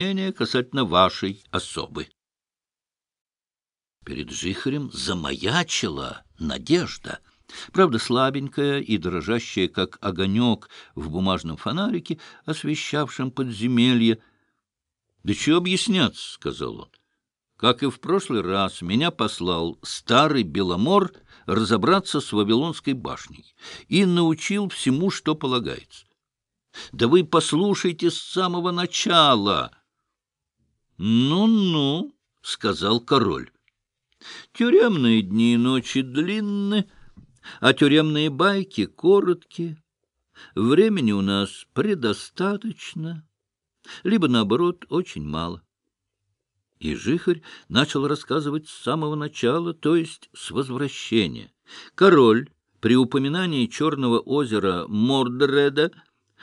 мнение касательно вашей особы. Перед Жихарем замаячила надежда. Правда, слабенькая и дрожащая, как огонек в бумажном фонарике, освещавшем подземелье. — Да что объясняться, — сказал он. — Как и в прошлый раз, меня послал старый Беломор разобраться с Вавилонской башней и научил всему, что полагается. Да вы послушайте с самого начала. «Ну — сказал король. Тюремные дни и ночи длинны, а тюремные байки короткие. Времени у нас предостаточно, либо, наоборот, очень мало. И Жихарь начал рассказывать с самого начала, то есть с возвращения. Король при упоминании черного озера Мордреда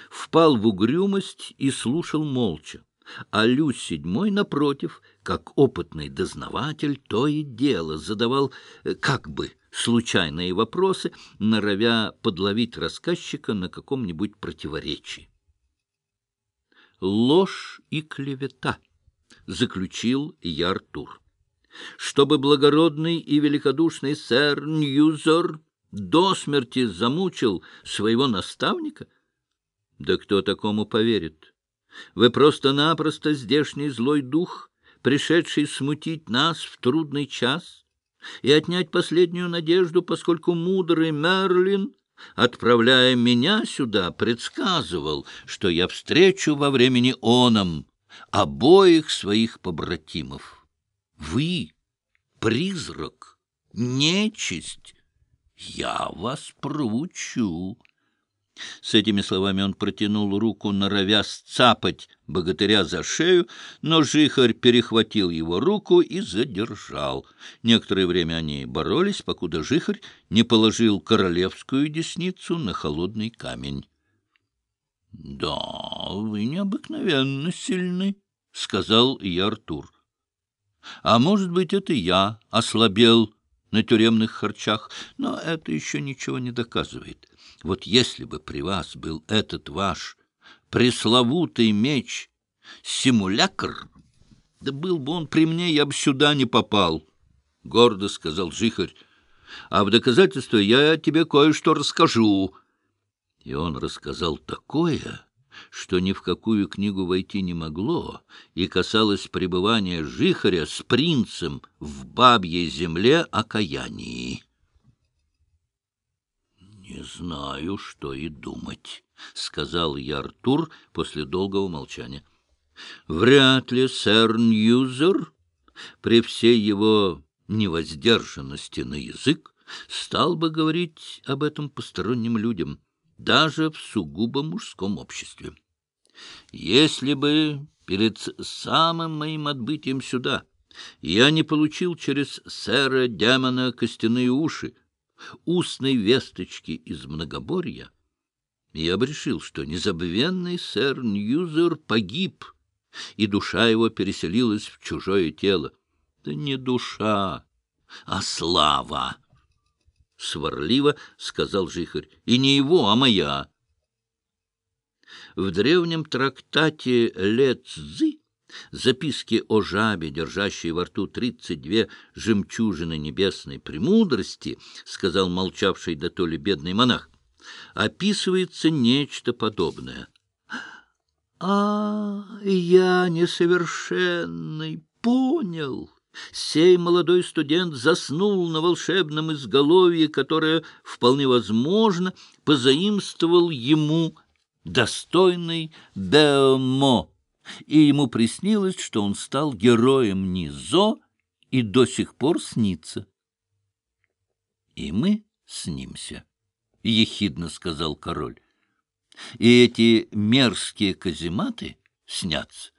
впал в угрюмость и слушал молча. А Люсь седьмой, напротив, как опытный дознаватель, то и дело задавал э, как бы случайные вопросы, норовя подловить рассказчика на каком-нибудь противоречии. «Ложь и клевета», — заключил я Артур. «Чтобы благородный и великодушный сэр Ньюзор до смерти замучил своего наставника? Да кто такому поверит?» Вы просто-напросто здешний злой дух, пришедший смутить нас в трудный час и отнять последнюю надежду, поскольку мудрый Мерлин, отправляя меня сюда, предсказывал, что я встречу во времени оном обоих своих побратимов. Вы, призрак, нечисть, я вас проучу. С этими словами он протянул руку, норовя сцапать богатыря за шею, но жихарь перехватил его руку и задержал. Некоторое время они боролись, покуда жихарь не положил королевскую десницу на холодный камень. — Да, вы необыкновенно сильны, — сказал и Артур. — А может быть, это я ослабел на тюремных харчах, но это еще ничего не доказывает. Вот если бы при вас был этот ваш пресловутый меч симулякр, да был бы он при мне, я бы сюда не попал, — гордо сказал Жихарь. А в доказательство я тебе кое-что расскажу. И он рассказал такое, что ни в какую книгу войти не могло, и касалось пребывания Жихаря с принцем в бабьей земле окаянии. «Не знаю, что и думать», — сказал я Артур после долгого молчания. «Вряд ли сэр Ньюзер, при всей его невоздержанности на язык, стал бы говорить об этом посторонним людям» даже в сугубо мужском обществе. Если бы перед самым моим отбытием сюда я не получил через сэра Демона костяные уши, устной весточки из многоборья, я бы решил, что незабвенный сэр Ньюзер погиб, и душа его переселилась в чужое тело. Да не душа, а слава! — сварливо сказал Жихарь. — И не его, а моя. В древнем трактате Ле Цзы, записке о жабе, держащей во рту тридцать две жемчужины небесной премудрости, сказал молчавший да то ли бедный монах, описывается нечто подобное. — А, я несовершенный, понял! Сей молодой студент заснул на волшебном изголовье, которое, вполне возможно, позаимствовал ему достойный Беомо, и ему приснилось, что он стал героем Низо и до сих пор снится. — И мы снимся, — ехидно сказал король. — И эти мерзкие казематы снятся.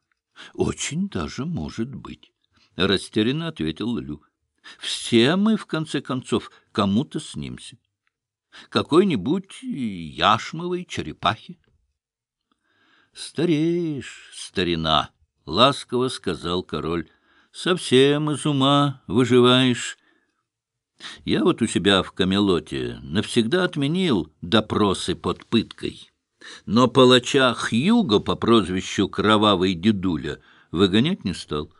— Очень даже может быть. — растерянно ответил Лю. — Все мы, в конце концов, кому-то снимся. Какой-нибудь яшмовой черепахи. — Стареешь, старина, — ласково сказал король. — Совсем из ума выживаешь. Я вот у себя в Камелоте навсегда отменил допросы под пыткой. но палача Хьюго по прозвищу Кровавый Дедуля выгонять не стал.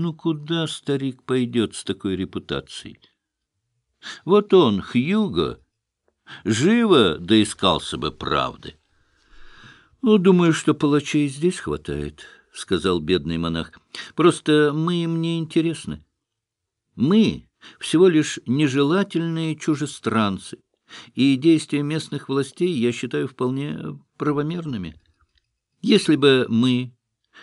Ну, куда старик пойдет с такой репутацией? Вот он, Хьюго, живо доискался бы правды. Ну, думаю, что палачей здесь хватает, — сказал бедный монах. Просто мы им не интересны. Мы всего лишь нежелательные чужестранцы, и действия местных властей я считаю вполне правомерными. Если бы мы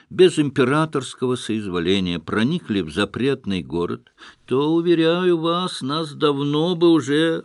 без императорского соизволения проникли в запретный город, то, уверяю вас, нас давно бы уже